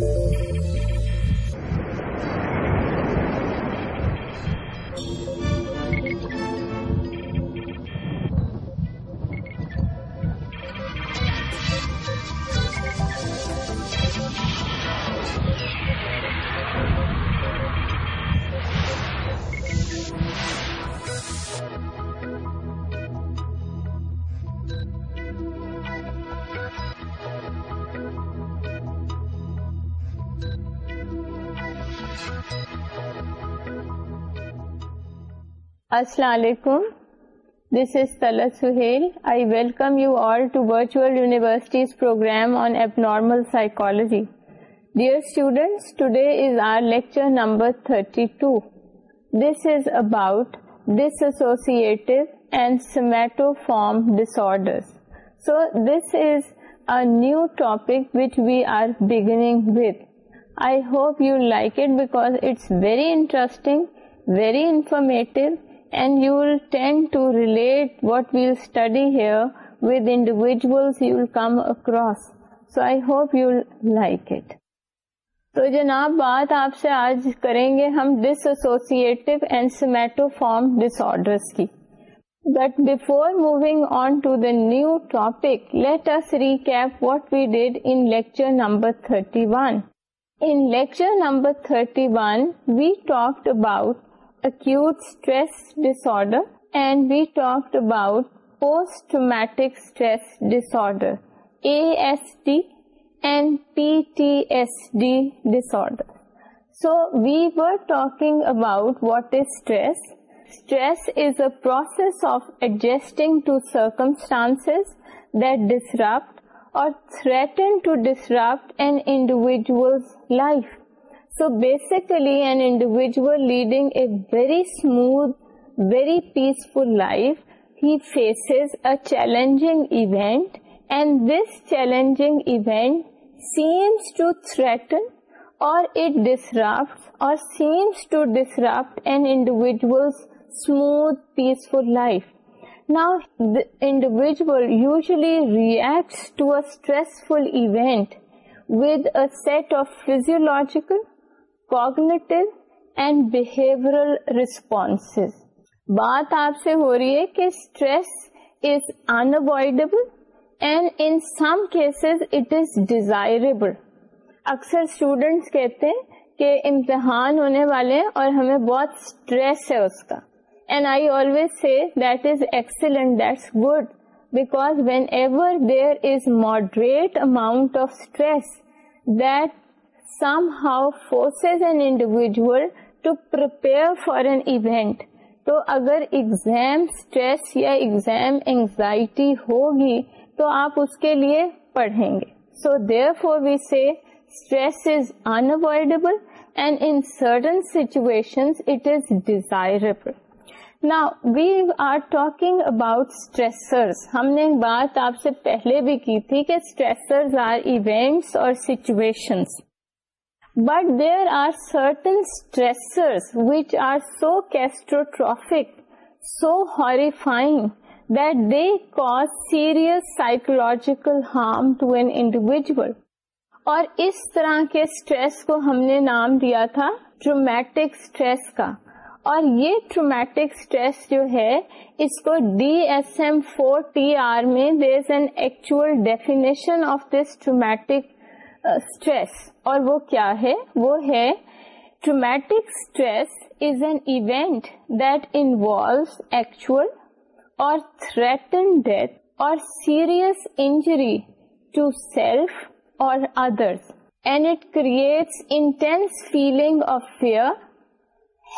لوگ سی Assalamu alaikum. This is Talat Suhail. I welcome you all to Virtual University's program on Abnormal Psychology. Dear students, today is our lecture number 32. This is about dissociative and somatoform disorders. So this is a new topic which we are beginning with. I hope you like it because it's very interesting, very informative and you tend to relate what we'll study here with individuals you individual come across so I hope you like it تو جناب بات آپ سے آج کریں گے ہم dissociative and dissoci form کی but before moving on to the new topic let us recap what we did in lecture number 31 one in lecture number thirty one we talk about so we were talk about what is stress stress is a process of adjusting to certain disrupt or threaten to disrupt an individual life so basically individual leading a very smooth very peaceful life he challenge event and this challenging smooth peaceful life individual usually ریئکٹریس full event with of physiological cognitive and behavioural response بات آپ سے ہو رہی ہے کہ stress is unavoidable and in some cases it is desirable اکثر students کہتے ہیں کہ امتحان ہونے والے ہیں اور ہمیں بہت اسٹریس ہے اس کا and I always say that is excellent that's good because whenever there is moderate amount of stress that somehow forces and individual to perform an event تو اگر ایگزام اسٹریس یا exam anxiety ہوگی تو آپ اس کے لیے پڑھیں گے so therefore we see stress is unavoidable and in certain situation it is desirable نا we are talking about stressors ہم نے بات آپ سے پہلے بھی کی تھی کہ اسٹریسرز آر ایونٹس اور situations but there are certain so ہارکولوجیکل harm to an individual اور اس طرح کے اسٹریس کو ہم نے نام دیا تھا ٹرومیٹک اسٹریس کا اور یہ ٹرومیٹک اسٹریس جو ہے اس کو D S M four T R میں there is an actual definition of this traumatic stress اور وہ کیا ہے وہ ہے traumatic stress is an event that involves actual or threaten death or serious injury to self or others and it creates intense feeling of fear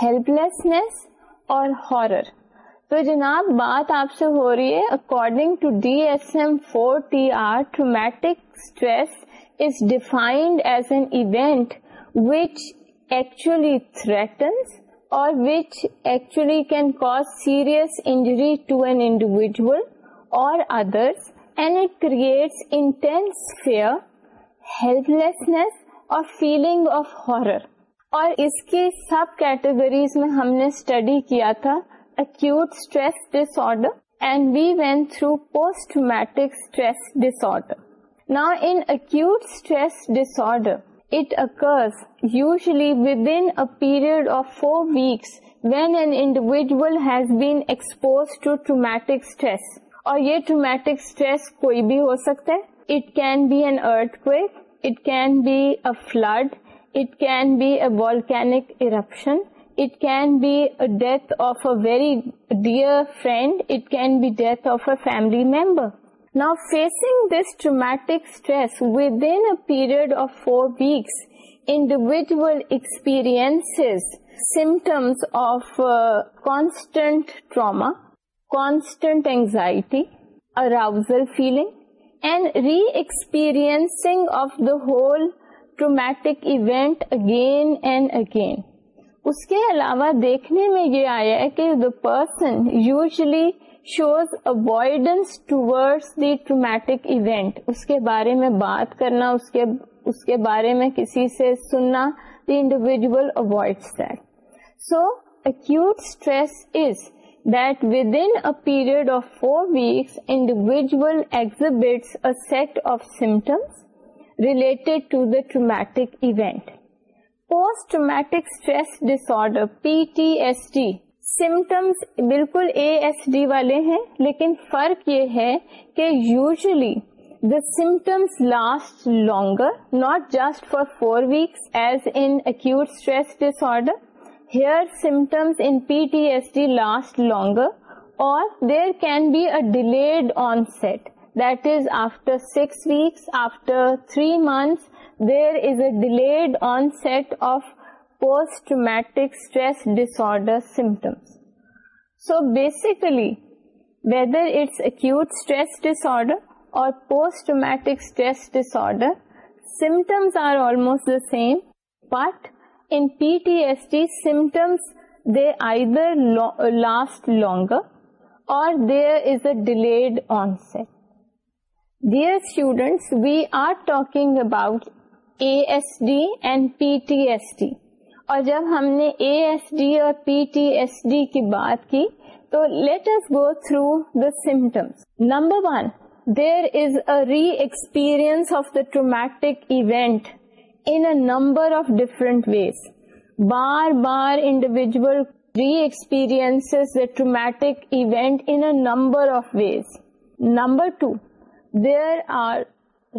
helplessness or horror تو جناب بات آپ سے ہو رہی ہے according to D S M four T R traumatic stress defined as an event which actually threatens اور feeling of horror اور اس کی سب کیٹیگریز میں ہم نے اسٹڈی کیا تھا disorder and we went through post matric stress disorder acute stress disorder it occurs usually within period of four weeks visual exposed to traumatic اور یہ ٹرومیٹک اسٹریس کوئی بھی ہو سکتا ہے it can be an earthquake it can be a flood it can be a volcanic eruption it can be death of a very dear friend it can be death of a family member نا facing this traumatic absent anxiety arousal feeling and re experience of the whole traumatic event again and again اس کے علاوہ دیکھنے میں یہ آیا کہ the person usually shows avoidance to the traumatic event اس کے بارے میں بات کرنا اس کے اس کے بارے میں کسی سے individual so x is that within period of four weeks individual exhibit a set of symptoms relate to the traumatic event post traumatic stress disorder P T S T symptoms بالکل A S D والے ہیں لیکن فرق یہ ہے کہ usually the symptoms last longer not just for four weeks as in acute stress disorder here symptoms in P T S D last longer or there can be a delayed onset that is after six weeks after three months there is a delayed onset of post-traumatic stress disorder symptoms. So basically, whether it's acute stress disorder or post-traumatic stress disorder, symptoms are almost the same, but in PTSD symptoms, they either last longer or there is a delayed onset. Dear students, we are talking about ASD and PTSD. اور جب ہم نے A S D اور P T S D کی بات کی تو let's go through the symptoms number one there is a re experience of the traumatic event in number of different ways بار بار individual re experience the traumatic event in number of ways number two there are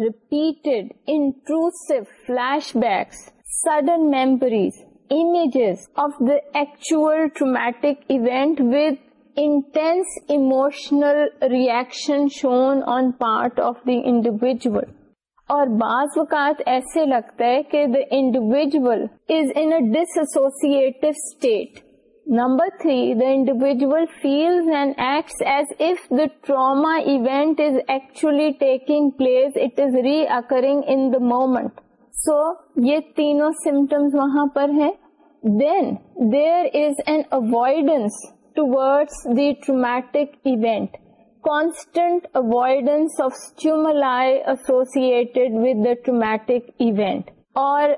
repeated intrusive flashbacks sudden memories actual traumatic event with intense emotional reaction shown on part of the individual اور بعض اوقات ایسے لگتا ہے كہ the individual is in a dissociated state number three the individual feel and acts as if the trauma event is actually taking place it is re اكرنگ in the moment so یہ تینوں symptoms وہاں پر ہیں then there is an avoidance towards the traumatic event constant avoidance of stimuli associated with the traumatic event اور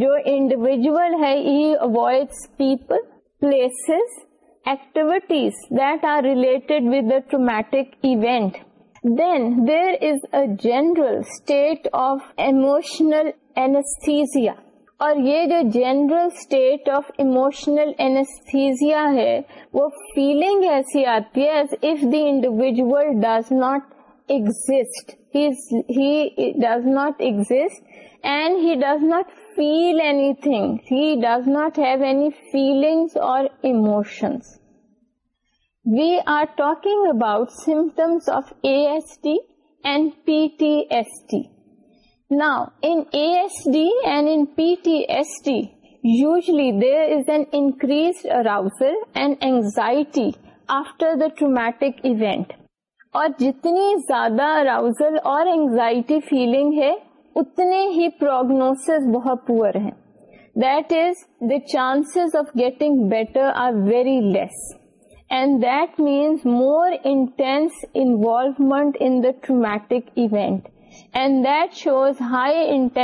جو individual ہے he avoid people places activities that are related with the traumatic event then there is a general state of emotional anaesthesia اور یہ جو general state of anaesthesia ہے وہ feeling ایسی آتی ہے if the individual does not exist he does not exist and he does not feel anything he does not have any feelings اور emotions we are talking about symptoms of A S T and P T S T Now, in in ASD and PTSD, usually there is an increased arousal and anxiety after the traumatic event. اور جتنی زیادہ اور anxiety feeling ہے اتنے ہی prognosis بہت پور ہیں that is the chance of getting better are very less and that means more intense involvement in the traumatic event ریشن ریلیٹ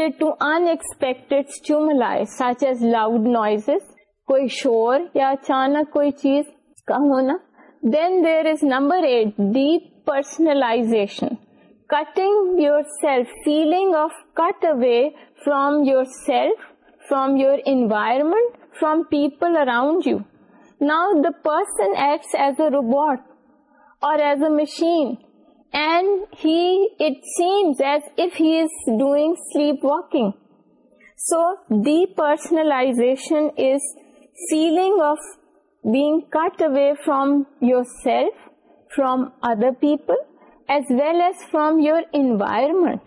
انسپیکٹ چوم لائز سچ ایز لاؤڈ نوئز کوئی شور یا اچانک کوئی چیز کا ہونا then there is number eight دیسن لائزیشن cutting yourself, feeling of cut away from yourself, from your environment, from people around you. Now the person acts as a robot or as a machine, and it seems as if he is doing sleepwalking. So depersonalization is feeling of being cut away from yourself, from other people, as well as from your environment.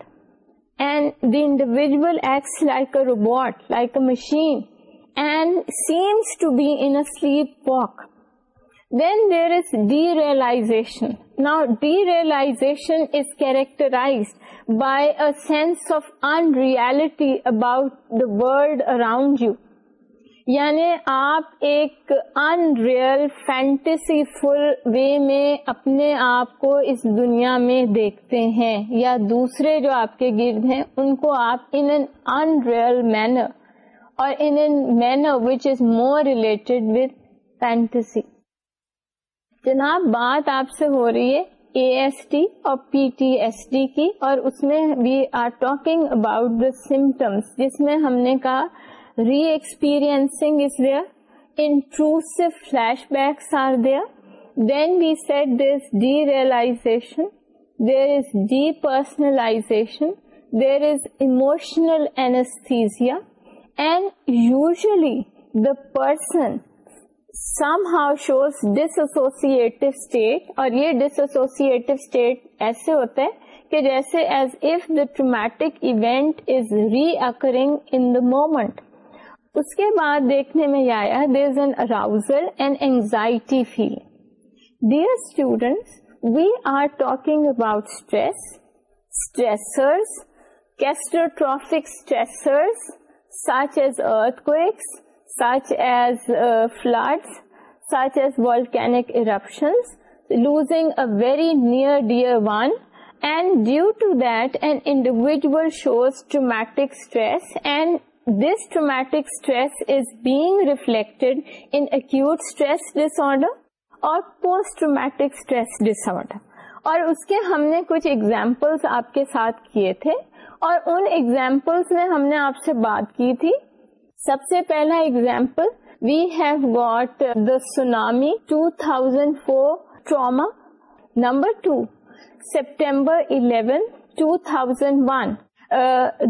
And the individual acts like a robot, like a machine, and seems to be in a sleepwalk. Then there is derealization. Now, derealization is characterized by a sense of unreality about the world around you. یعنی آپ ایک unreal fantasy فل وے میں اپنے آپ کو اس دنیا میں دیکھتے ہیں یا دوسرے جو آپ کے گرد ہیں ان کو آپ ان این ریئل مینر اور in an manner which is more related with fantasy جناب بات آپ سے ہو رہی ہے اے ایس ٹی اور پی ٹی ایس ڈی کی اور اس میں we are talking about the symptoms جس میں ہم نے کہا reexperience flashback we set this derealization usually the person somehow shows dissociate اور یہ ڈس ایسوسی ایسے ہوتے ہیں کہ جیسے as if the traumatic event is re اکرگ in the moment اس کے بعد دیکھنے میں آیا there is an arousal and anxiety feel dear students we are talking about stress catastrophic such as earthquakes such such as as volcanic eruptions losing a very near dear one and due to that and individual shows traumatic stress and post traumatic disorder. اور اس کے ہم نے کچھ examples آپ کے ساتھ کیے تھے اور ان ایگزامپلس میں ہم نے آپ سے بات کی تھی سب سے پہلا example we have got the tsunami thousand four trauma number two September eleven two thousand one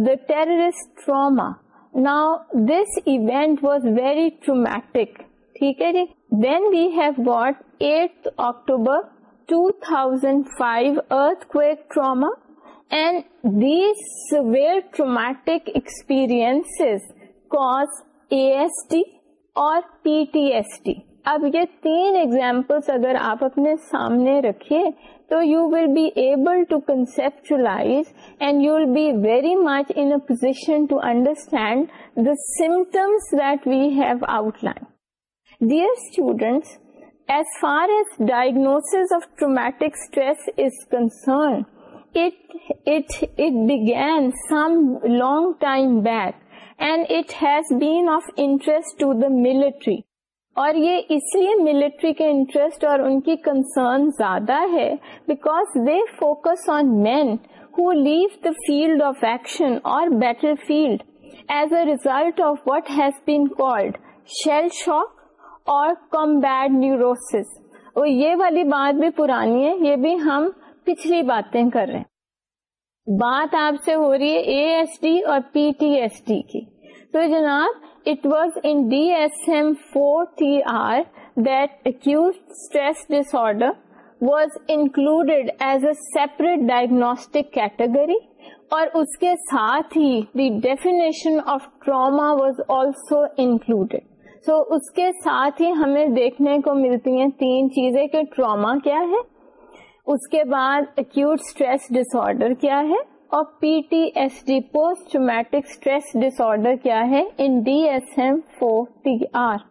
the terrorist trauma then this event was very traumatic ٹھیک ہے جی then these severe two thousand five earth or and اب traumatic experience examples اگر آپ اپنے سامنے رکھیے So you will be able to conceptualize and you will be very much in a position to understand the symptoms that we have outlined. Dear students, as far as diagnosis of traumatic stress is concerned, it began some long time back and it has been of interest to the military. اور یہ اس لیے military کے interest اور ان کی concern زیادہ ہے because they focus on men who leave the field of action اور battle field as a result of what has been called shell shock اور نیوروس اور یہ والی بات بھی پرانی ہے یہ بھی ہم پچھلی باتیں کر رہے ہیں بات آپ سے ہو رہی ہے اے ایس ڈی اور پی ٹی ایس ڈی کی تو جناب four T R the acute stress disorder was included as a separate diagnostic category اور اس کے ساتھ ہی the definition of trauma was also included so اس کے ساتھ ہی ہمیں دیکھنے کو ملتی ہیں تین چیزیں کہ ٹراما کیا ہے اس کے بعد ایکسڈر کیا ہے P T S D post traumatic stress order کیا ہے in D S M four T R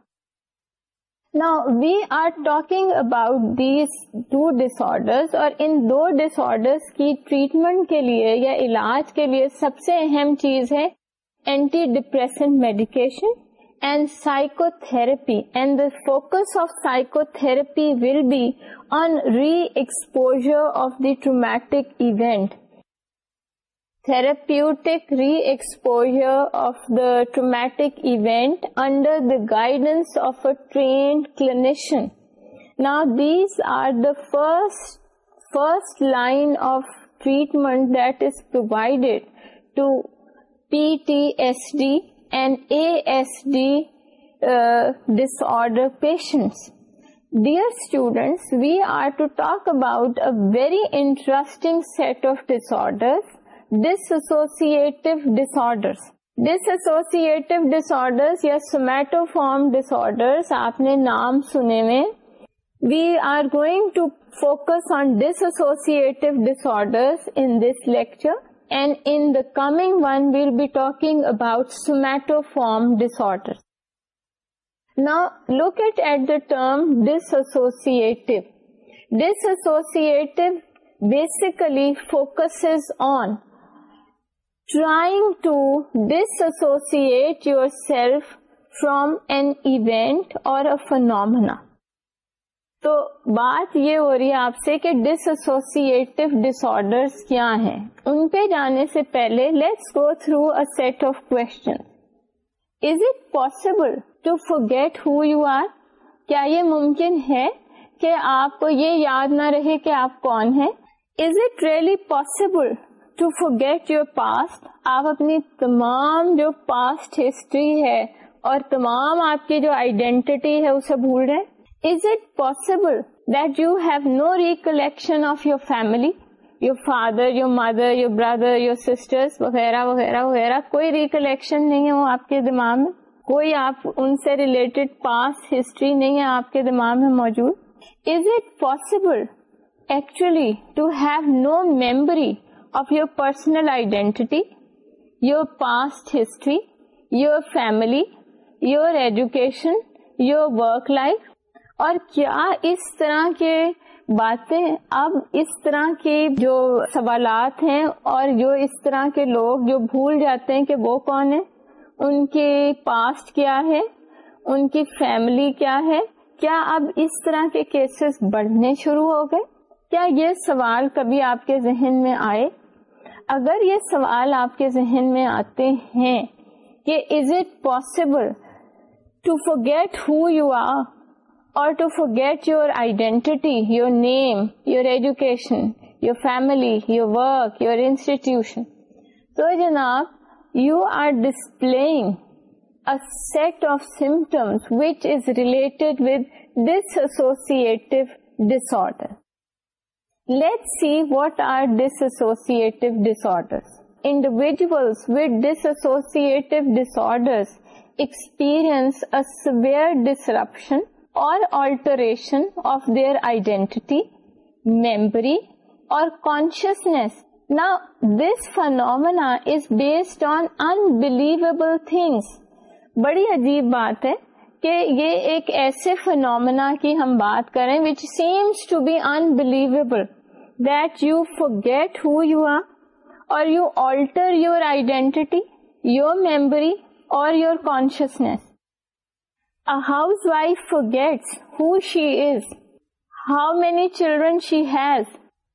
Now we are talking about these two disorders اور ان دو disorders کی ٹریٹمنٹ کے لیے یا علاج کے لیے سب سے اہم چیز ہے antidepressant medication and psychotherapy and the focus of psychotherapy will be on re exposure of the traumatic event therapeutic re-exposure of the traumatic event under the guidance of a trained clinician. Now, these are the first line of treatment that is provided to PTSD and ASD uh, disorder patients. Dear students, we are to talk about a very interesting set of disorders dissociative disorders dissociative disorder یا سومیٹو form ڈسر اپنے نام سنے میں we are going to focus on dissociative and in the coming one we'll be talking about somatoform disorder نا locate at the term ڈس ایسوسی dissociative basically focus on trying to yourself yourself event an event اور تو بات یہ ہو رہی ہے آپ سے کہ کیا ہیں ان پہ جانے سے پہلے let's go through a set of question is it possible to forget who you are کیا یہ ممکن ہے کہ آپ کو یہ یاد نہ رہے کہ آپ کون ہیں is it really possible to forget your past آپ اپنی تمام جو پاسٹ ہسٹری ہے اور تمام آپ کی جو آئیڈینٹی ہے اسے بھول رہے is it possible that you have no recollection of your family your father your mother your brother your sister وغیرہ وغیرہ وغیرہ کوئی ریکلیکشن نہیں ہے وہ آپ کے دماغ میں کوئی آپ ان سے ریلیٹڈ پاس ہسٹری نہیں ہے آپ کے دماغ میں موجود is it possible actually to have no memory of your personal identity your past history your family your education your work life اور کیا اس طرح کے باتیں اب اس طرح کے جو سوالات ہیں اور جو اس طرح کے لوگ جو بھول جاتے ہیں کہ وہ کون ہیں ان کے پاسٹ کیا ہے ان کی فیملی کیا ہے کیا اب اس طرح کے کیسز بڑھنے شروع ہو گئے کیا یہ سوال کبھی آپ کے ذہن میں آئے اگر یہ سوال آپ کے ذہن میں آتے ہیں کہ is it possible to forget who you are اور to forget your identity your name your education your family your work your institution تو جناب you are displaying set of of which is is with ڈس ایسوسی ڈس لیٹ see what are ڈسوسی individuals وسوسیئنس disruption اور alteration of their identity memory اور this phenomena is based on unbelievable things بڑی عجیب بات ہے کہ یہ ایک ایسے فنومنا کی ہم بات کریں which seems to be unbelievable that you forget who you are or you alter your identity, your memory or your consciousness. A housewife forgets who she is, how many children she has,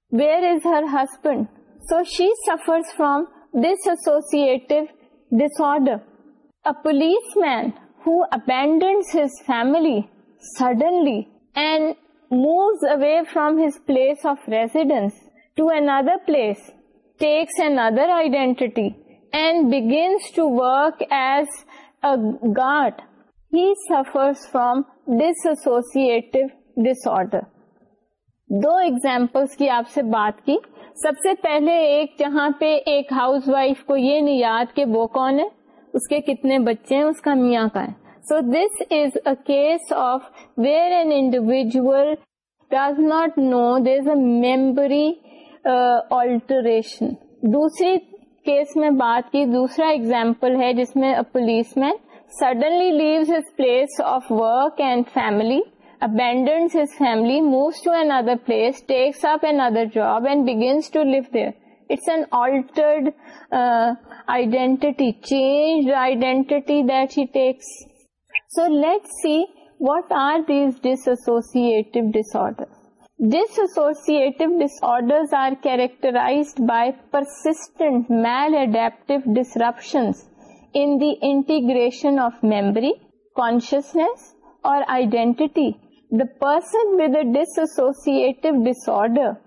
where is her husband. So she suffers from dissociative disorder. A policeman who abandons his family suddenly and moves away place, his place of residence to to place as guard he he suffers from dis disorder. دو examples کی آپ سے بات کی سب سے پہلے ایک جہاں پہ ایک ہاؤس وائف کو یہ نہیں یاد کہ وہ کون ہے اس کے کتنے بچے ہیں اس کا میاں کا ہے so this is a case of where an individual does not know this a memory alteration دوسری کیس میں بات کی دوسرا اگزامپل ہے جس میں policeman suddenly leaves his place of work and family abandons his family and to N other place up another job and begins to that change takes. So let's see what are these dissociative disorders. Dissociative disorders are characterized by persistent maladaptive disruptions in the integration of memory, consciousness, or identity. The person with a dissociative disorder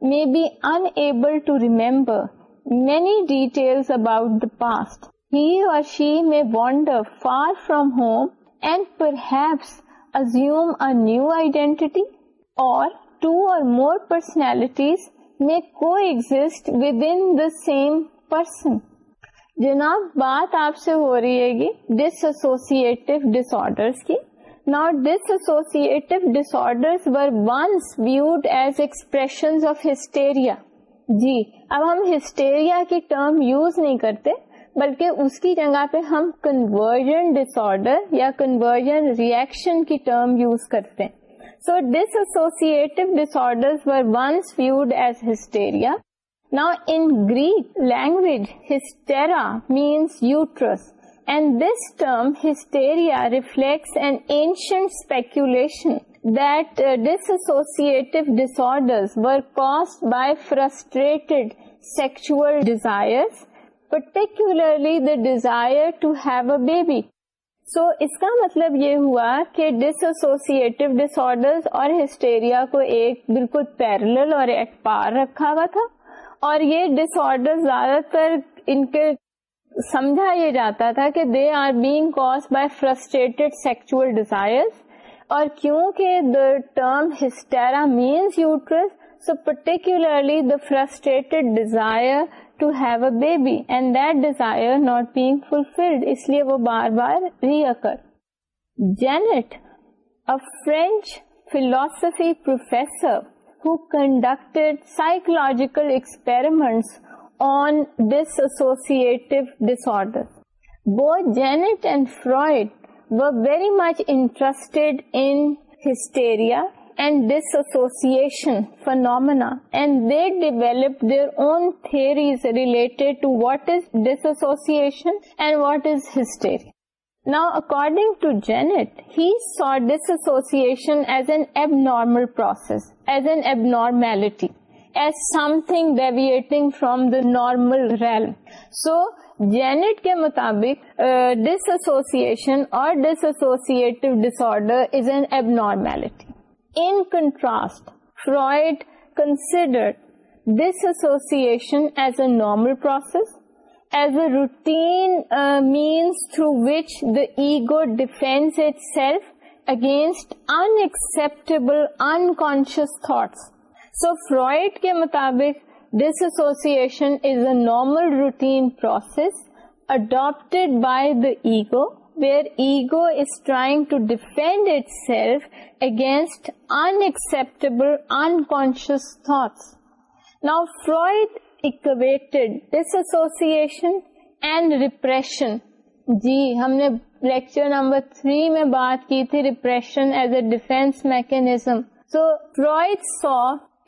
may be unable to remember many details about the past or she میں bound far from home and perhaps assume a new identity اور two اور more personalities میں coexist same person جناب بات آپ سے ہو رہی ہے ڈس ایسوسی ڈسر نوٹ ڈس ایسوسی disorder once viewed as expression of hysteria جی اب ہم ہسٹیریا کی ٹرم یوز نہیں کرتے بلکہ اس کی جگہ پہ ہم کنورژن ڈس آرڈر یا کنورژن ریئیکشن کی ٹرم یوز کرتے ہیں so dissociative disorder were once viewed as hysteria now in Greek language hystera means uterus and this term hysteria reflects an ancient speculation that uh, disassociative disorders were caused by frustrated sexual desires particularly the desire to have a baby so اس کا مطلب یہ ہوا کہ ڈس ڈسوسی اور hysteria کو ایک بالکل پیرل اور ایک پار رکھا ہوا تھا اور یہ ڈس ڈسر زیادہ تر ان کے سمجھا یہ جاتا تھا کہ they are being caused by frustrated sexual desire اور کیونکہ the term ہسٹیرا means uterus so particularly the frustrated desire to have a baby and that desire not being fulfilled اس لیے وہ بار بار ریئ کر Janet philosophy professor psychological experiment on dissociative ڈسر بو Janet and Freud very much interested in her and dissociation phenomena and دلپ their own theories related to what is dissociation and what is history now according to Janet ہیشن as an abnormal process as an abnormality as something deviating from the normal real so Janet کے مطابق dissociation اور dissociative disorder is and abnormality سٹ Freud considered dissociation as a normal process as a routine means through which the ego defends itself against unacceptable unconscious so Freud کے مطابق dissociation is a normal روٹیس adapted by the ego where ego is trying to defend itself against unacceptable unconscious thoughts now Freud equated dissociation and repression جی ہم نے lecture number three میں بات کی تھی repression as a defence mechanism so Freud so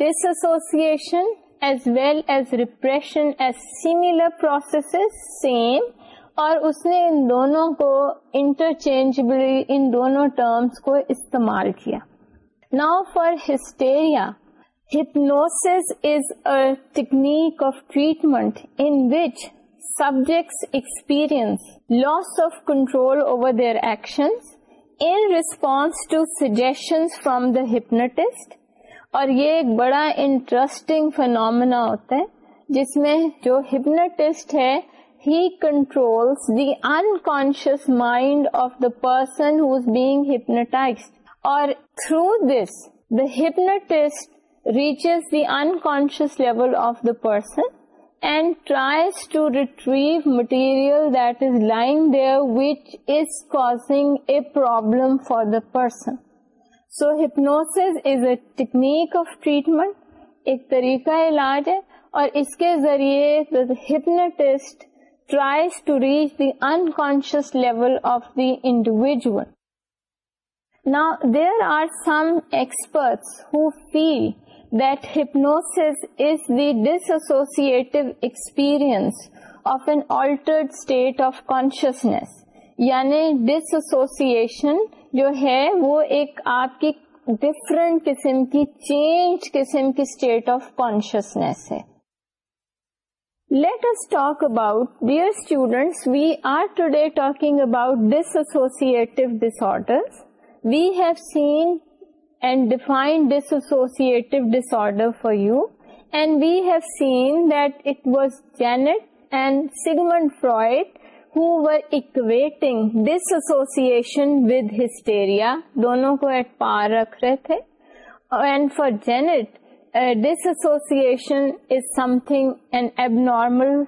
dissociation as well as repression as similar process same اور اس نے ان دونوں کو انٹرچینجبلی ان دونوں ٹرمس کو استعمال کیا نا for hysteria hypnosis is a technique of treatment in which subjects experience loss of control over their action in response to suggestion from the hypnotist اور یہ ایک بڑا انٹرسٹنگ فنومنا ہوتا ہے جس میں جو ہپنوٹسٹ ہے control the unconscious mind of the person hypnotise or through this the ہیچ the unconscious person and tries to retrieve material that is lying there which is causing a problem for the person so hypnosis is a technique of treatment ایک طریقہ علاج ہے اور اس کے ذریعے the hypnotist tries to reach the unconscious level of the individual نا there are some experts who feel that hypnosis is the dissociative experience of an altered state of consciousness یعنی ڈسسوسیشن جو ہے وہ ایک آپ کی different قسم کی چینج قسم کی اسٹیٹ آف کانشیسنیس ہے let's talk about dear we are today for you and we have seen that it was Janet and Sigmund Freud who dissociation with hysteria دونوں کو ایٹ پار رکھ رہے تھے dissociation is something an abnormal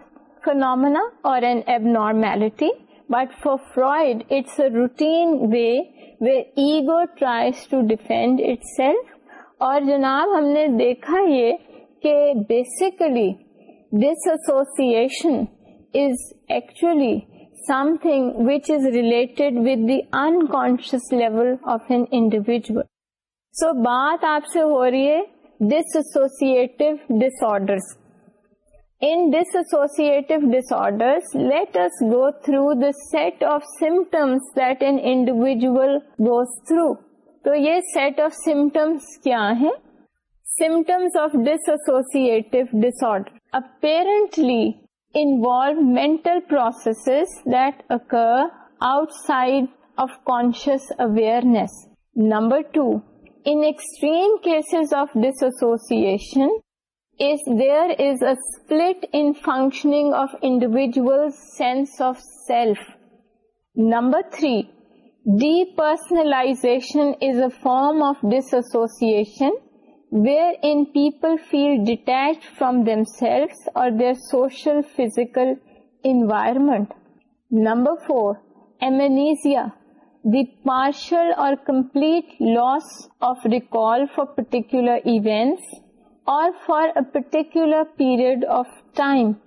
phenomena or an abnormality but for Freud it's a routine way ego tries to defend itself اور جناب ہم نے دیکھا یہ کہ basically dissociation is actually something which is related with the unconscious level of an individual so بات آپ سے ہو رہی ہے dissociative disorder in dissociative disorder let's go through the set of symptoms that an individual goes through تو یہ set of symptoms کیا ہیں symptoms of dissociative disorder apparently involve mental process that occur outside of conscious awareness number two finishing of individual sense number three depersonalization is a form of dissociation where in people feel ڈیٹ from them self اور their social physical environment number four amnesia the partial or complete loss of recall for particular events or for a particular period of time.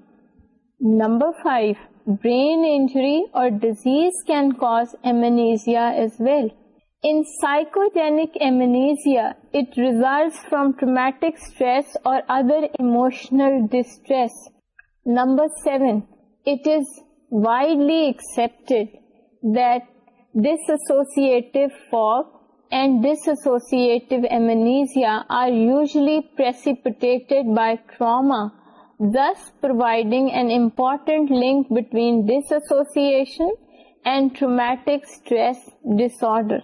Number 5, brain injury or disease can cause amnesia as well. In psychogenic amnesia, it results from traumatic stress or other emotional distress. Number 7, it is widely accepted that Dissociative fog and dissociative amnesia are usually precipitated by trauma, thus providing an important link between dissociation and traumatic stress disorder.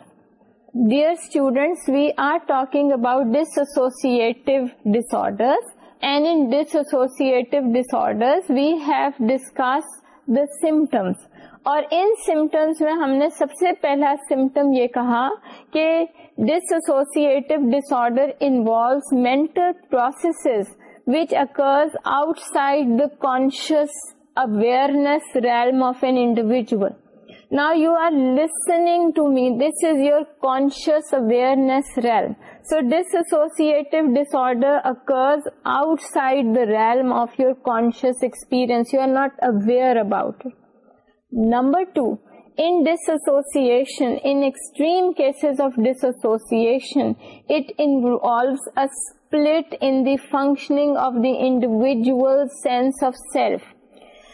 Dear students, we are talking about dissociative disorders, and in dissociative disorders we have discussed the symptoms. اور ان symptoms میں ہم نے سب سے پہلا symptom یہ کہا کہ dissociative order involves side the conscious awareness realm of an individual now you are listening to me this is your conscious awareness realm so disorder occurs outside the realm of your conscious experience you are not aware about it Number two, in disassociation, in extreme cases of disassociation, it involves a split in the functioning of the individual sense of self.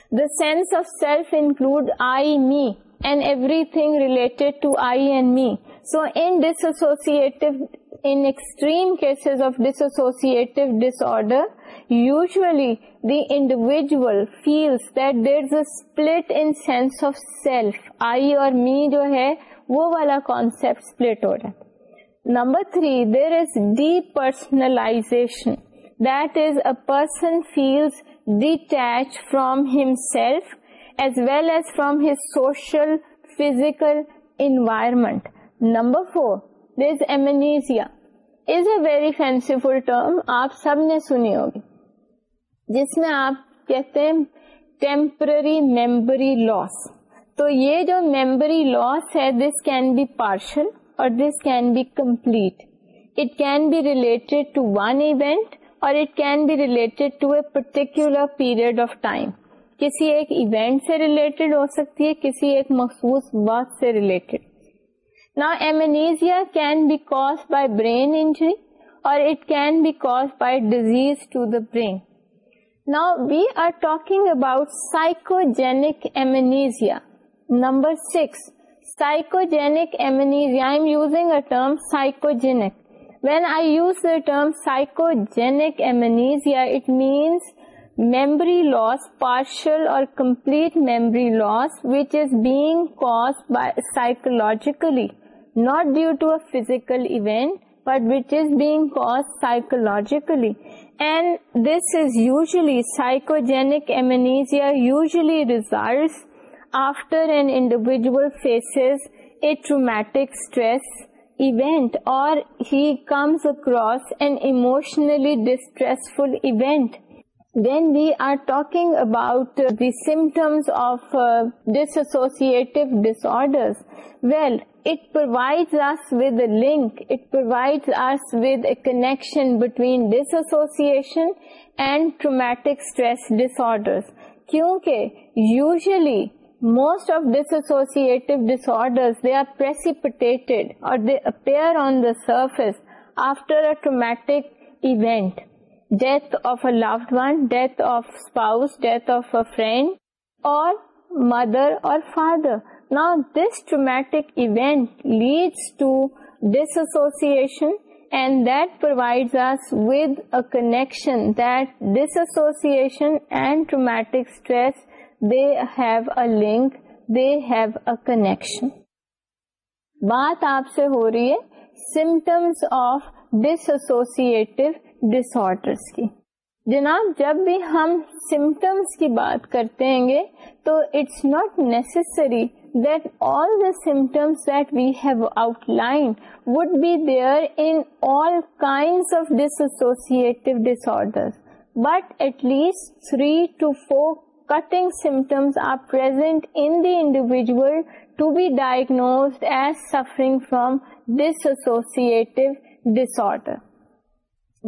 The sense of self includes I, me, and everything related to I and me. So in disassociative disorder یوزویژل فیلسٹ I اور number three there is depersonalization that is a person feels detach from ہم self as well as from his social physical environment number four dish amnesia is a very fanciful term آپ سب نے سنی ہوگی جس میں آپ کہتے ہیں ٹیمپرری میمبری لاس تو یہ جو میمبری لاس ہے this can be partial or this can be complete it can be related to one event or it can be related to a particular period of time کسی ایک ایونٹ سے related ہو سکتی ہے کسی ایک مخصوص وقت سے related Now amnesia can be caused by brain injury or it can be caused by disease to the brain. Now we are talking about psychogenic amnesia. Number 6, psychogenic amnesia. I am using a term psychogenic. When I use the term psychogenic amnesia, it means memory loss, partial or complete memory loss, which is being caused by psychologically not due to a physical event, but which is being caused psychologically. And this is usually psychogenic amnesia, usually results after an individual faces a traumatic stress event or he comes across an emotionally distressful event. When we are talking about the symptoms of uh, dissociative disorders, well, it provides us with a link, it provides us with a connection between disassociation and traumatic stress disorders. Because usually most of dissociative disorders, they are precipitated or they appear on the surface after a traumatic event. Death of a loved one death of spouse death of a friend or mother or father no this traumatic event leads to dissociation and that provide us with the connection dissociation and traumatic stress they have a link they have a connection بات آپ سے ہو رہی ہے symptoms of ڈسوسی ڈسڈرس کی جناب جب بھی ہم سمٹمس کی بات کرتے ہیں گے تو it's not that all the symptoms that we have out line would be there in all of disorder but at least three to four cutting symptoms present in the individual to be diagnose as suffering from disorder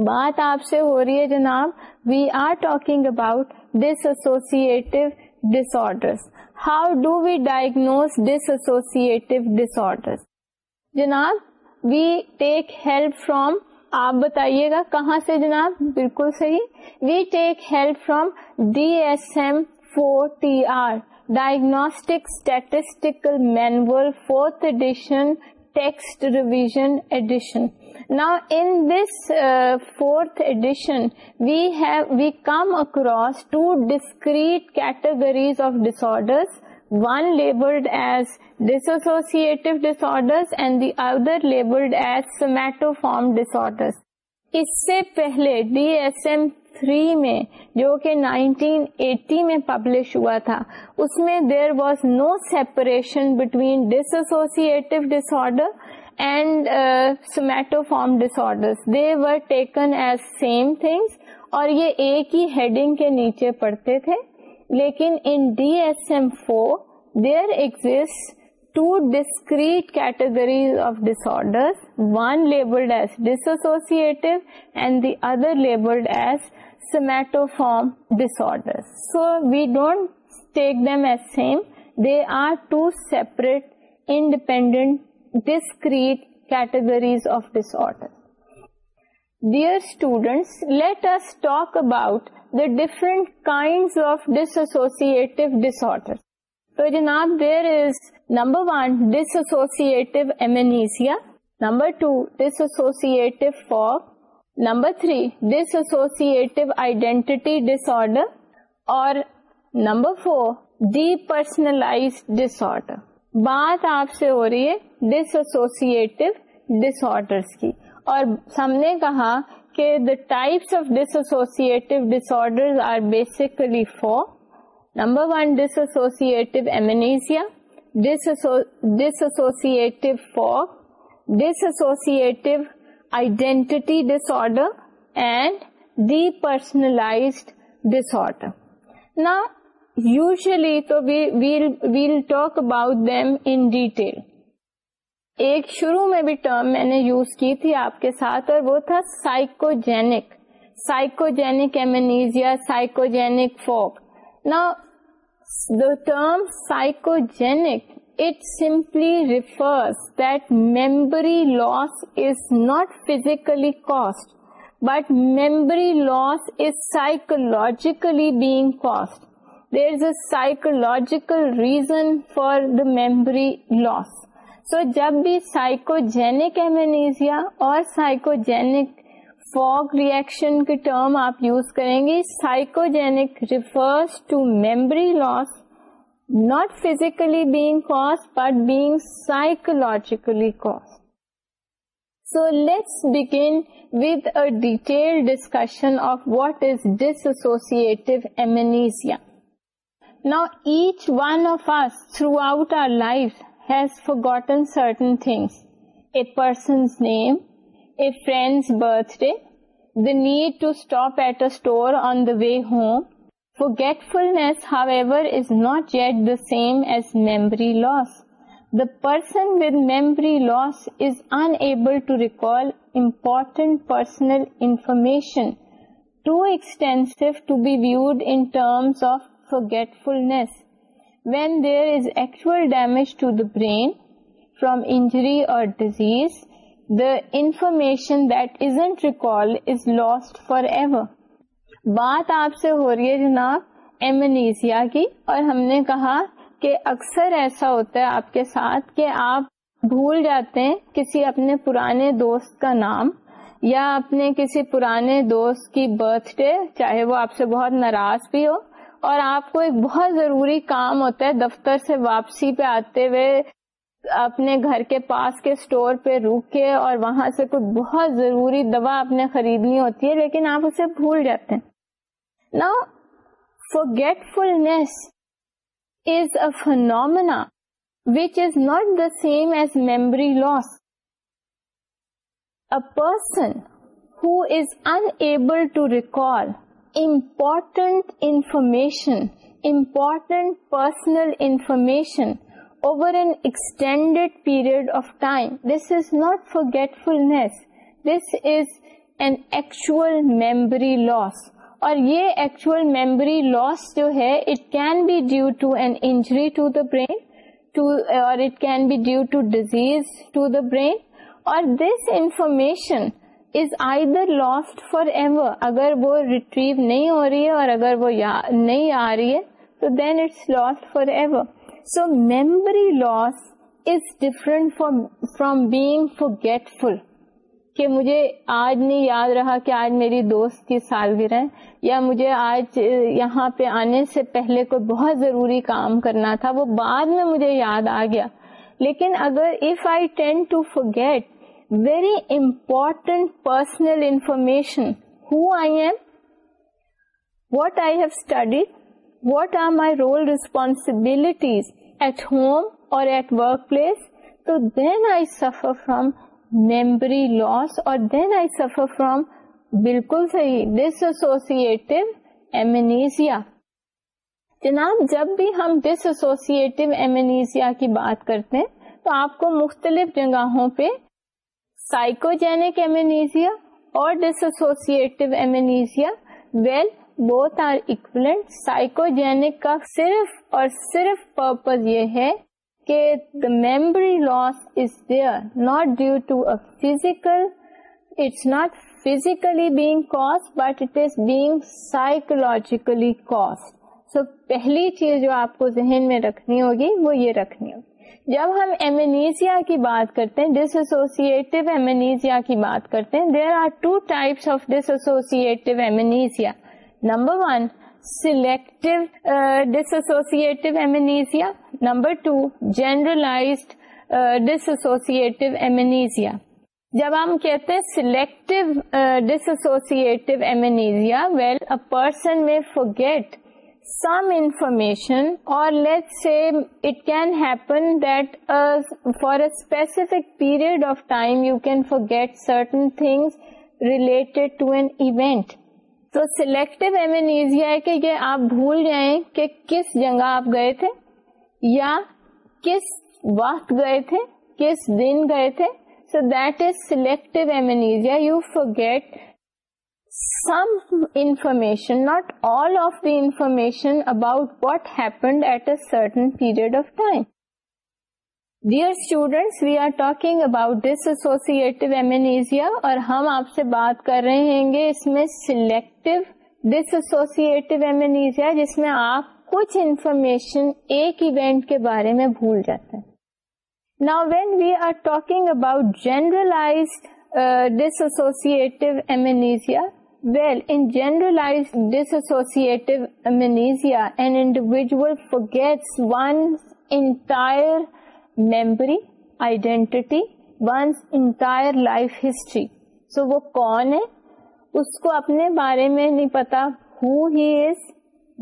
بات آپ سے ہو رہی ہے جناب we are talking about dish associative dissociative how do we diagnose dissociative dissociative جناب we take help from آپ بتائیے گا کہاں سے جناب بالکل صحیح we take help from D S M four T R diagnostic statistical manual fourth edition text revision edition نا in this fourth edition view we come across two discrete کی other labelled as somatoform disorder اس سے پہلے D S M three میں جو کہ nineteen eighty میں publish ہوا تھا اس میں there was no separation between dissociative disorder were taken as same things اور یہ ایک ہیڈنگ کے نیچے پڑتے تھے لیکن in D S M four there exist two discrete categories of disorders one labelled as dissociative and the other labelled as somatoform disorder so we don't take them as same they are two separate independent discrete categories of disorder. Dear students, let us talk about the different kinds of dissociative disorders. So, Janab, there is number one, dissociative amnesia. Number two, dissociative fog. Number three, dissociative identity disorder. Or number four, depersonalized disorder. بات آپ سے ہو رہی ہے ڈس associative disorder کی اور ہم نے کہا کہ the types of dissociative disorder are basically four number one dish associative amnesia dissociative fugue dissociative identity disorder and depersonalized disorder نا usually تو we'll talk about them in detail ایک شروع میں بھی term میں نے use کی تھی آپ کے ساتھ اور وہ تھا psychogenic psychogenic amnesia psychogenic fugue نا the term psychogenic it simply refers that memory loss is not physically caused but memory loss is psychologically being caused there is a psychological reason for the memory loss so جب بھی psychogenic amnesia اور psychogenic fugue reaction کے term آپ use کریں گے psychogenic refers to memory loss not physically being cause but being psychologically cause so let's begin with a detail discussion of what is dissociate amnesia Now each one of us throughout our lives has forgotten certain things. A person's name, a friend's birthday, the need to stop at a store on the way home. Forgetfulness, however, is not yet the same as memory loss. The person with memory loss is unable to recall important personal information, too extensive to be viewed in terms of forgetfulness when there is actual damage to the brain from injury or disease the information recalled is lost forever بات آپ سے ہو رہی ہے جناب amnesia کی اور ہم نے کہا کہ اکثر ایسا ہوتا ہے آپ کے ساتھ کہ آپ بھول جاتے ہیں کسی اپنے پرانے دوست کا نام یا اپنے کسی پرانے دوست کی برتھ ڈے چاہے وہ آپ سے بہت ناراض بھی ہو اور آپ کو ایک بہت ضروری کام ہوتا ہے دفتر سے واپسی پہ آتے ہوئے اپنے گھر کے پاس کے اسٹور پہ روک کے اور وہاں سے کچھ بہت ضروری دوا آپ نے خریدنی ہوتی ہے لیکن آپ اسے بھول جاتے ہیں نا فور گیٹ فل نیس is a phenomena which is not the same as memory loss a person is unable to recall important information important personal information over an extended period of time this is not forgetfulness an actual memory loss اور یہ actual memory loss جو ہے it can be due to an injury to the brain or it can be due to disease to the brain or this information loss for نہیں ہو رہی ہے اور اگر وہ نہیں آ رہی ہے تو then it's lost forever so memory loss is different from being four get فل کہ مجھے آج نہیں یاد رہا کہ آج میری دوست کی سالگرہ ہے یا مجھے آج یہاں پہ آنے سے پہلے کوئی بہت ضروری کام کرنا تھا وہ بعد میں مجھے یاد آ گیا لیکن اگر if I tend to get very important personal information ہوئی what I have study what are my role responsibilities at home or at workplace memory loss or then I suffer from بالکل صحیح ڈس ایسوسی amnesia جناب جب بھی ہم ڈس ایسوسیو amnesia کی بات کرتے ہیں تو آپ کو مختلف جگہوں پہ سائکوجینک ایمینیزیا اور dissociative amnesia well both are equivalent psychogenic کا صرف اور صرف پرپز یہ ہے کہ the memory loss is there not due to a physical it's not physically being cause but it is being psychologically cause so پہلی چیز جو آپ کو ذہن میں رکھنی ہوگی وہ یہ رکھنی ہوگی جب ہم ایمنیزیا کی بات کرتے ہیں ڈس ایسوسیٹو ایمنیزیا کی بات کرتے ہیں there are two types of dish associative amnesia number one selective dish associative amnesia number two generalized dish associative amnesia جب ہم کہتے ہیں selective dish associative amnesia well a person میں فوگیٹ سم انفارمیشن اور late see it can happen for specific period of time you can forget certain things related to an event تو select amnesia کہ یہ آپ بھول جائیں کہ کس جگہ آپ گئے تھے یا کس وقت گئے تھے کس دن گئے تھے so that is select amnesia you forget some information not all of the information about what happened at a certain period of time dear student we are talking about dissociative amnesia اور ہم آپ سے بات کر رہے ہیں اس میں select dissociative amnesia جس میں آپ کچھ انفارمیشن ایک ایونٹ کے بارے میں بھول جاتے ہیں نا when we are talking about generalise dissociative amnesia well in general dissociative amnesia and individual get once entire memory identity once entire life history so وہ کون ہے اس کو اپنے بارے میں نہیں پتا who he is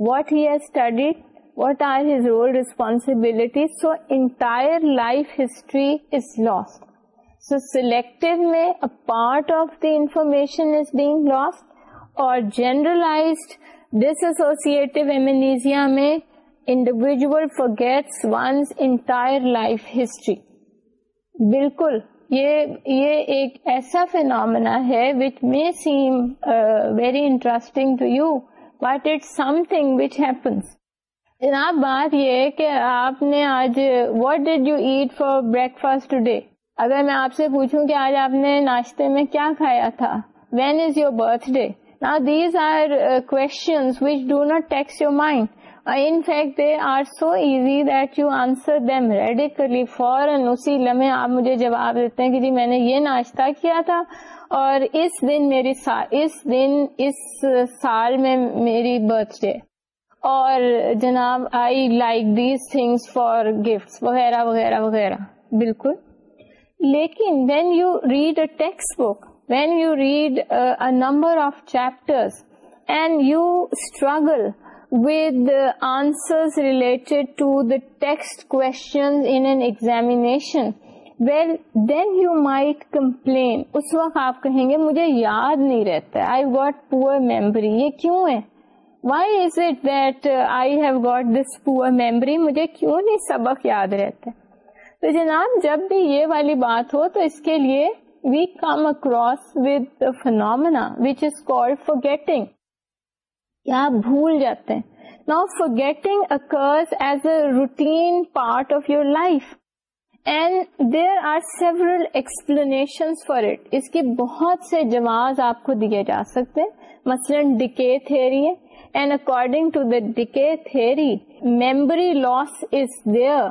what he has studied what are his your responsibility so entire life history is lost so selective میں part of the information is being lost اور جنرلائزڈ ڈس ایسوسیٹو ایمنیزیا میں individual forgets once entire life history بالکل یہ یہ ایک ایسا phenomena ہے which which may seem very interesting to you but it something happens جناب بات یہ کہ آپ نے آج what did you at for breakfast today اگر میں آپ سے پوچھوں کہ آج آپ نے ناشتے میں کیا کھایا تھا when is your birthday these are questions which do not tax your mind in fact they are so easy that you answer them radically اسی لمحے آپ مجھے جواب دیتے ہیں کہ جی میں نے یہ ناشتہ کیا تھا اور اس دن میری اس دن اس uh, سال میں میری برتھ ڈے اور جناب I like these things for gift وغیرہ وغیرہ وغیرہ بالکل لیکن when you read a textbook when you read number of chapter and you struggle with in related examination well then you might complain اس وقت آپ کہیں گے مجھے یاد نہیں رہتا آئی got poor memory یہ کیوں ہے why is it that I have got this poor memory? مجھے کیوں نہیں سبق یاد رہتا ہے تو جناب جب بھی یہ والی بات ہو تو اس کے لیے we come across with phenomena which is call forgetting کیا آپ بھول جاتے ہیں نا forgetting occurs as a routine part of your life and there are several explanation for it اس کے بہت سے جواز آپ کو دیے جا سکتے مثلاً theory three and according to the decay theory memory loss is there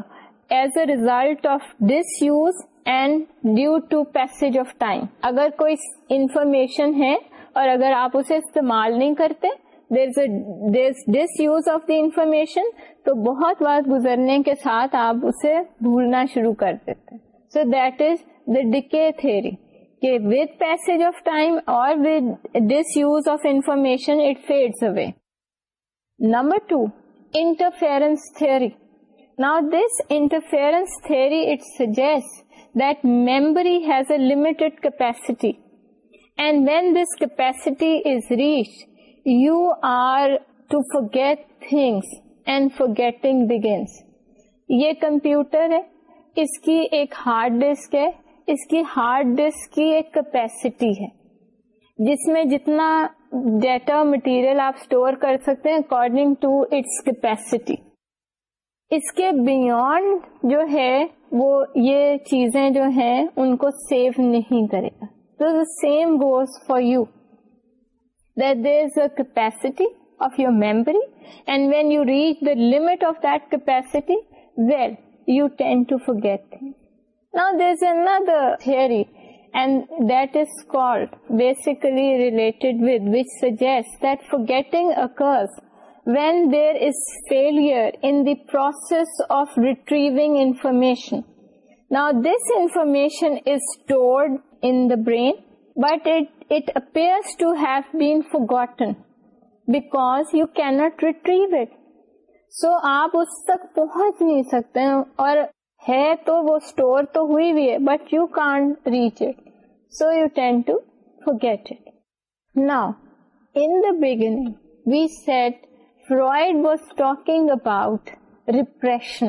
as a result of disuse and due to pace of time اگر کوئی انفارمیشن ہے اور اگر آپ اسے استعمال نہیں کرتے disuse of the information تو بہت وقت گزرنے کے ساتھ آپ اسے بھولنا شروع کر دیتے so that is the decay theory کہ ود پیس آف ٹائم اور with disuse of information it fades away number two interference theory Now this interference theory it suggests that memory has a limited capacity and when this capacity is reached you are to forget things and forgetting begins. یہ computer ہے اس کی ایک hard disk ہے اس کی hard disk کی ایک کیپیسٹی ہے جس میں جتنا ڈیٹا مٹیریل آپ اسٹور کر سکتے ہیں اکارڈنگ ٹو اٹس کیپیسٹی اس کے بیونڈ جو ہے وہ یہ چیزیں جو ہیں ان کو سیو نہیں کرے گا تو the same goes for you there is a capacity of your memory and when you reach the limit of that capacity well you tend to to forget think there notary and that is call basically related which is that for getting arises when there is fail in the process of retrieving information نا this information is stored in the brain but it appear to have been فوگن because you can't retrieve it so آپ اس تک پہنچ نہیں سکتے اور ہے تو وہ اسٹور تو ہوئی بھی ہے but you can't reach it so you can to forget it now in the beginning we said Freud walking about repression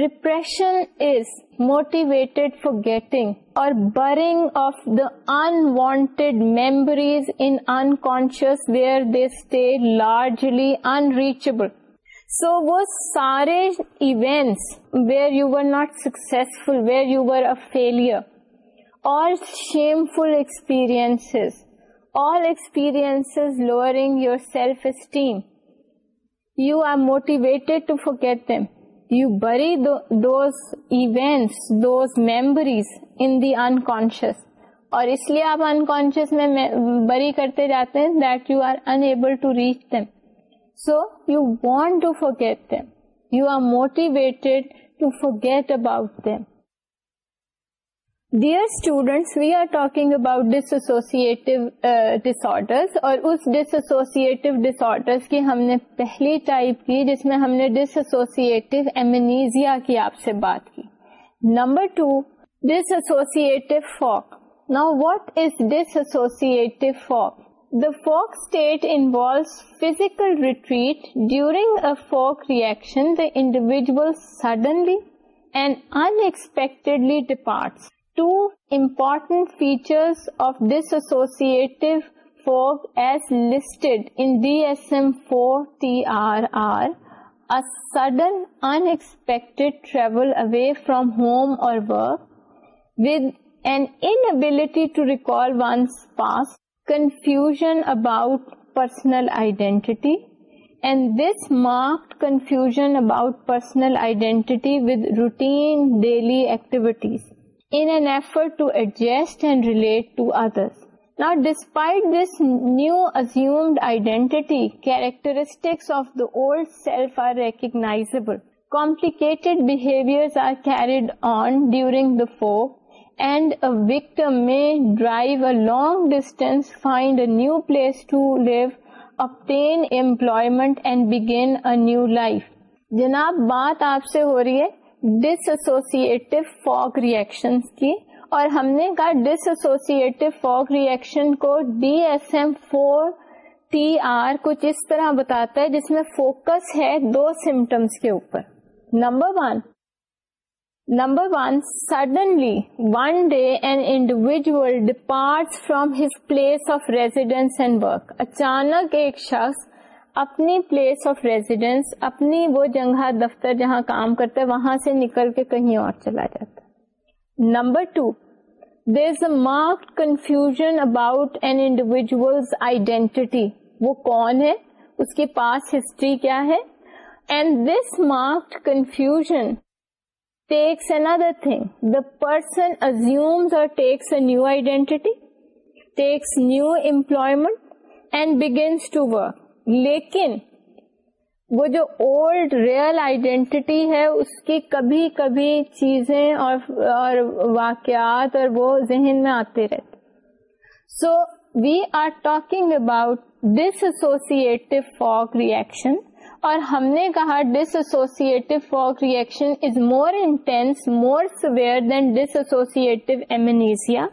repression is motivated for getting اور burying of the unwanted memories ان کو largely unreachable so وہ سارے events where you are not successful where you are افیلیم full experiences or experience lowering your self esteem you are motivated to forget them. You bury those those events, those memories in the unconscious. اور اس لیے آپ unconscious میں بری کرتے جاتے ہیں that you are unable to reach them so you want to get them you are motivated to get about them dear students we are talking about dish disorders اور اس ڈسڈرس کی ہم نے پہلی ٹائپ کی جس میں ہم نے ڈس ایمنیزیا کی آپ سے بات کی نمبر ٹو ڈس نا what is this fugue the fugue state physical retreat during a fugue reaction the individual suddenly and unexpectedly departs features of this ایسوسیز list four T R are inspector away from home or confuse about personal identity and this marked confusion about personal identity with routine daily activities ریکگنابل could on during the fugue and may drive long distance find new place to live اپن employment and begin جناب بات آپ سے ہو رہی ہے dissociative fugue reaction کی اور ہم نے کہا ایسوسیٹو فوگ ریئیکشن کو D S M four T R کچھ اس طرح بتاتا ہے جس میں فوکس ہے دو سمٹمس کے اوپر number one number one suddenly one day an individual depart from his place of residence and work اچانک ایک شخص اپنی پلیس آف ریزیڈینس اپنی وہ جگہ دفتر جہاں کام کرتا ہے وہاں سے نکل کے کہیں اور چلا جاتا number two there is a marked confuse about an individual identity وہ کون ہے اس کے پاس ہسٹری کیا ہے and this marked confusion takes another thing the person اور takes a new identity takes new employment and begins to work لیکن وہ جو اولڈ ریئل آئیڈینٹی ہے اس کی کبھی کبھی چیزیں اور اور واقعات اور وہ ذہن میں آتے رہتے so we are talking about dish associative fugue reaction اور ہم نے کہا ڈس associative fugue reaction is more intense more severe than dish associative amnesia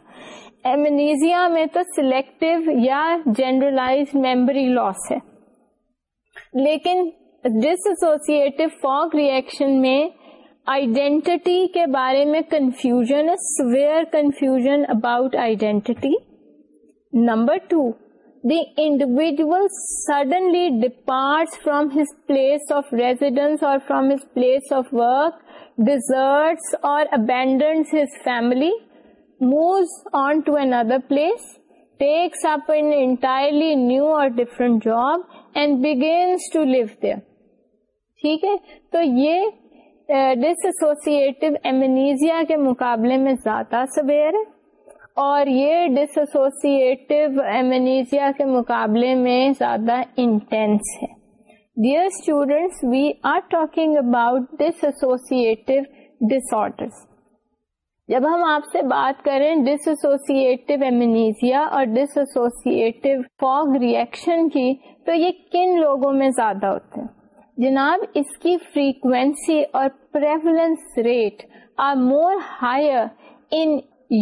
amnesia میں تو سلیکٹو یا جنرلائز میموری لاس ہے لیکن ایسوسیٹو فاک ریئیکشن میں آئیڈینٹی کے بارے میں confusion severe confusion about identity number two the individual suddenly depart from his place of residence اور from his place of work deserts اور abandons his family moves on to N other place takes an entirely new اور different job and begins to live there ٹھیک ہے تو یہ ڈس associative amnesia کے مقابلے میں زیادہ سویر ہے اور یہ ڈس ایسوسیٹو ایمنیزیا کے مقابلے میں زیادہ انٹینس ہے dear students we are talking about dish associative ڈسوسی جب ہم آپ سے بات کریں ڈس ایسوسیٹو ایمنیزیا اور ڈس ایسوسیٹو فوگ ریئیکشن کی تو یہ کن لوگوں میں زیادہ ہوتے ہیں جناب اس کی فریکوینسی اور prevalence rate are more higher in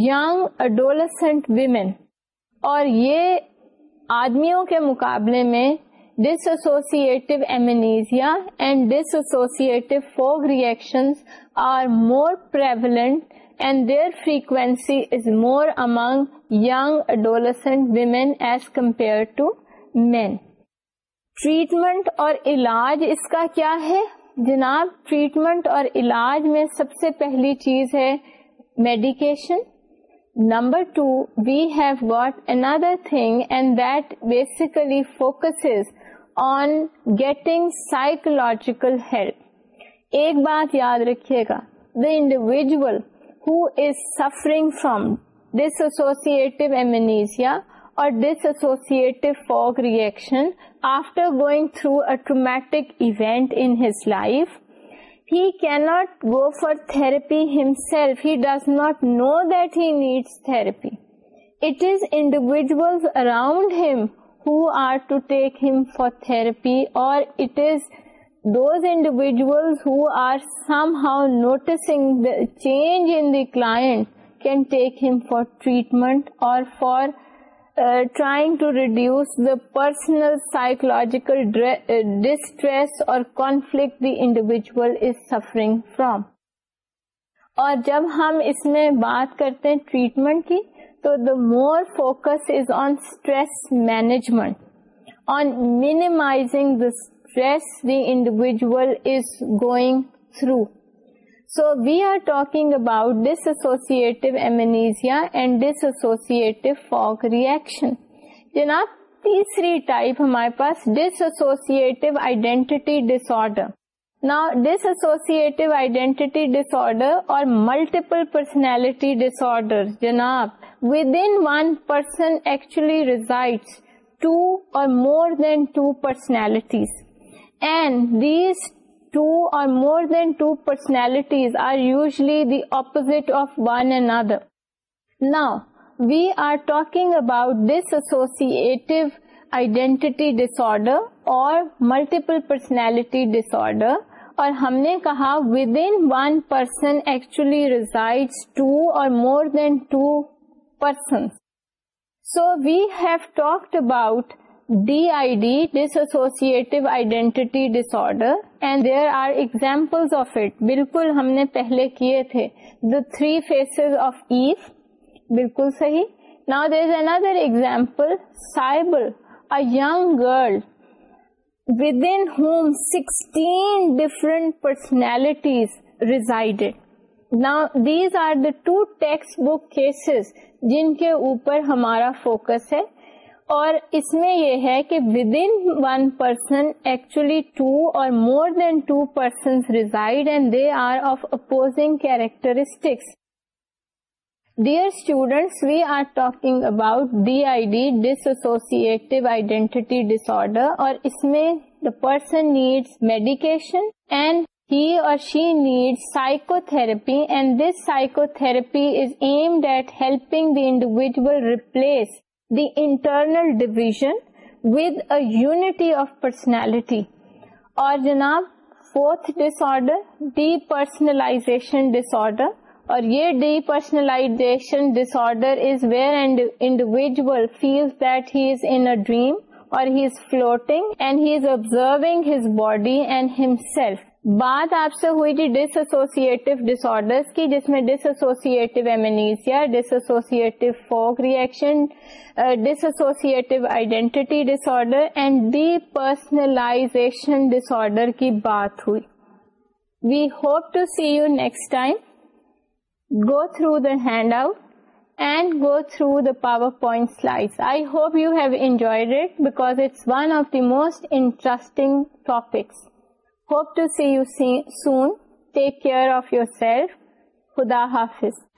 young adolescent women اور یہ آدمیوں کے مقابلے میں associative amnesia and associative fugue reaction are more prevalent and their frequency is more among young adolescent women as compare to men treatment اور علاج اس کا کیا ہے جناب ٹریٹمنٹ اور علاج میں سب سے پہلی چیز ہے medication number two we have another thing and that basically focus on getting psychological help ایک بات یاد رکھیے گا the individual who is suffering from amnesia or dissociative fog reaction after going through a traumatic event in his life. He cannot go for therapy himself. He does not know that he needs therapy. It is individuals around him who are to take him for therapy, or it is those individuals who are somehow noticing the change in the client can take him for treatment or for trying to reduce the personal psychological distress اور conflict the individual is suffering from اور جب ہم اس میں بات کرتے ہیں treatment کی تو the more focus is on stress management on minimising the stress the individual is going through so we are talking about dissociative امنیزیاں ریشن جناب تیسری ٹائپ ہمارے پاس ڈسوسیٹی ڈسروسی آئیڈینٹی ڈس آرڈر اور ملٹیپل پرسنالٹی ڈس ڈسر جناب with in one person actually reside two اور more than two personalities and these two اور more than two personalities are usually the opposite of one and other نا we are talking about dissociative identity disorder or multiple personality disorder اور ہم نے کہا with in one person actually reside two اور more than two persons so we have talked about dissociative identity disorder and there are example of it بالکل ہم نے پہلے کیے تھے the three faces of F بالکل صحیح نا there another example Sybil young girl with Anam sixteen different personalities reside these are the two textbook cases جن کے اوپر ہمارا فوکس ہے اور اس میں یہ ہے کہ with in one person actually two اور more than two person reside and they are of opposing characteristics dear students we are talking about D I D dissociative identity order اور اس میں the person needs medication and he or she need psychotherapy and this psychotherapy is aimed at helping the individual replace the internal division with a unity of personality اور جناب fourth disorder depersonalisation disorder اور یہ depersonalisation disorder and individual feel that he is in dream or he is floating and he is observing his body and himself بات آپ سے ہوئی تھی ڈس associative disorder کی جس میں ڈس dissociative amnesia associative fugue reaction dissociative identity disorder and D personalisation disorder کی بات ہوئی we hope to see you next time go through the handout and go through the PowerPoint I hope you have enjoyed it because it's one of the most interesting topics hope to see you soon take care of yourself خدا حافظ